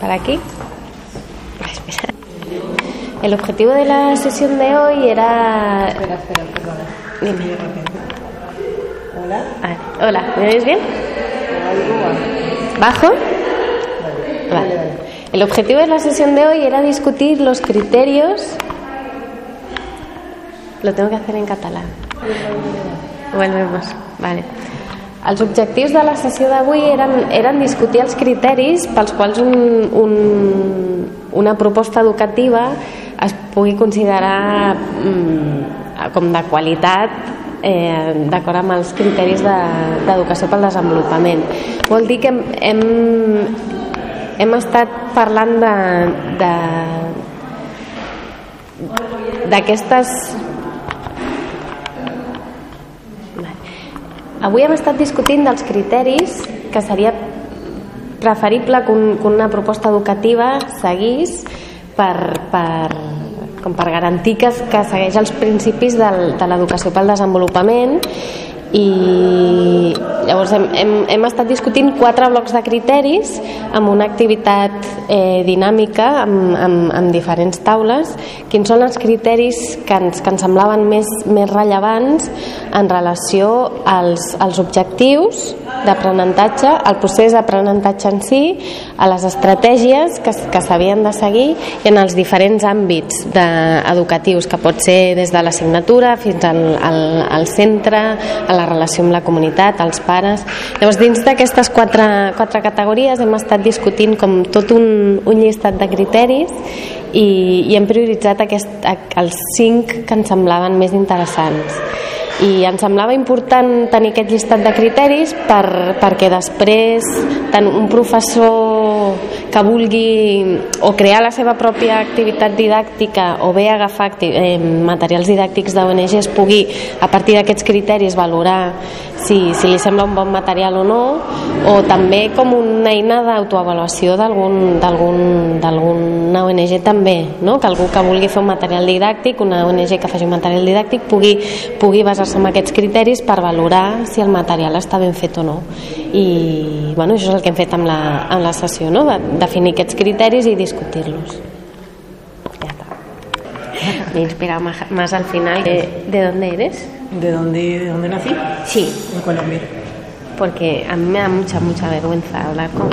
¿Para aquí? Ah, espera. El objetivo de la sesión de hoy era... Espera, espera, perdona. Dime. Hola. Ah, hola, ¿me oís bien? ¿Bajo? Vale. El objetivo de la sesión de hoy era discutir los criterios. Lo tengo que hacer en catalán. Volvemos. Vale. Els objectius de la sessió d'avui eren, eren discutir els criteris pels quals un, un, una proposta educativa es pugui considerar mm, com de qualitat eh, d'acord amb els criteris de- d'educació pel desenvolupament. Vol dir que hem, hem, hem estat parlant de de- d'aquestes Avui hem estat discutint dels criteris que seria preferible que, un, una proposta educativa seguís per, per, com per garantir que, que segueix els principis del, de l'educació pel desenvolupament i llavors hem, hem, hem estat discutint quatre blocs de criteris amb una activitat eh, dinàmica amb, amb, amb diferents taules. Quins són els criteris que ens, que ens semblaven més, més rellevants en relació als, als objectius d'aprenentatge, al procés d'aprenentatge en si, a les estratègies que, que s'havien de seguir i en els diferents àmbits de, educatius, que pot ser des de l'assignatura fins al, al, al centre, a la relació amb la comunitat, als pares. Llavors, dins d'aquestes quatre, quatre categories hem estat discutint com tot un, un llistat de criteris i, i hem prioritzat aquest, els cinc que ens semblaven més interessants i em semblava important tenir aquest llistat de criteris per, perquè després tant un professor que vulgui o crear la seva pròpia activitat didàctica o bé agafar eh, materials didàctics d'ONG es pugui a partir d'aquests criteris valorar si, si li sembla un bon material o no o també com una eina d'autoavaluació d'algun- d'algun- d'alguna ONG també no? que algú que vulgui fer un material didàctic una ONG que faci un material didàctic pugui, pugui basar-se en aquests criteris per valorar si el material està ben fet o no i bueno, això és el que hem fet amb la, amb la sessió no? De- definir aquests criteris i discutir-los ja està me he inspirado más, más al final ¿De, ¿De dónde eres? ¿De dónde, ¿De dónde nací? Sí, En Colombia. porque a mí me da mucha, mucha vergüenza hablar con